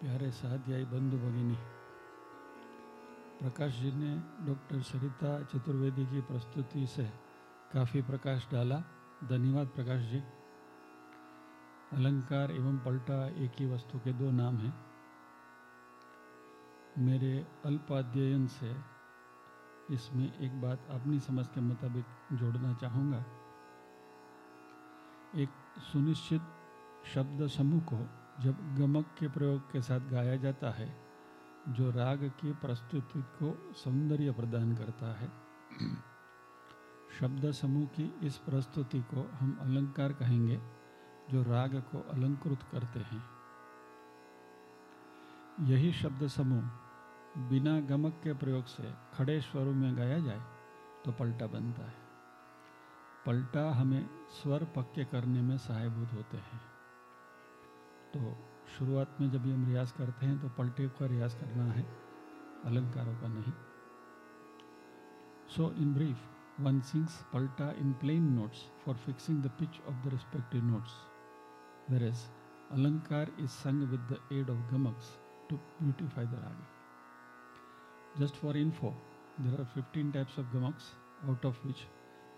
प्यारे साध्यायी बंधु भगिनी, प्रकाश जी ने डॉक्टर सरिता चतुर्वेदी की प्रस्तुति से काफ़ी प्रकाश डाला। धन्यवाद प्रकाश जी। अलंकार एवं पलटा एक ही वस्तु के दो नाम हैं। मेरे अल्पाध्ययन से इसमें एक बात अपनी समझ के मुताबिक जोड़ना चाहूँगा। एक सुनिश्चित शब्द समूह को जब गमक के प्रयोग के साथ गाया जाता है, जो राग की प्रस्तुति को सौंदर्य प्रदान करता है। शब्द समूह की इस प्रस्तुति को हम अलंकार कहेंगे, जो राग को अलंकृत करते हैं। यही शब्द समूह बिना गमक के प्रयोग से खड़े स्वरों में गाया जाए तो पलटा बनता है। पलटा हमें स्वर पक्के करने में सहायभूत होते हैं। तो शुरुआत में जब हम रियाज करते हैं तो पलटे का रियाज करना है अलंकारों का नहीं। So in brief one sings palta in plain notes for fixing the pitch of the respective notes where as alankar is sung with the aid of gamaks to beautify the raga just for info there are 15 types of gamaks out of which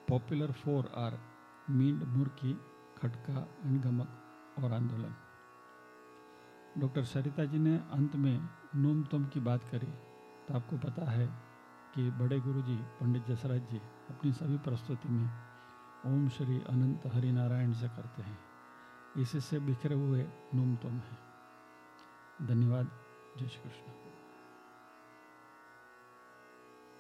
popular four are meend murki khatka and gamak और आंदोलन। Doctor Sarita ji ने अंत में नूम तुम की बात करी। तो आपको पता है कि बड़े गुरु जी पंडित जसराज जी अपनी सभी प्रस्तुति में ओम श्री अनंत हरि नारायण से करते हैं। इसी से बिखरे हुए नूम तुम हैं। धन्यवाद। जय श्री कृष्ण।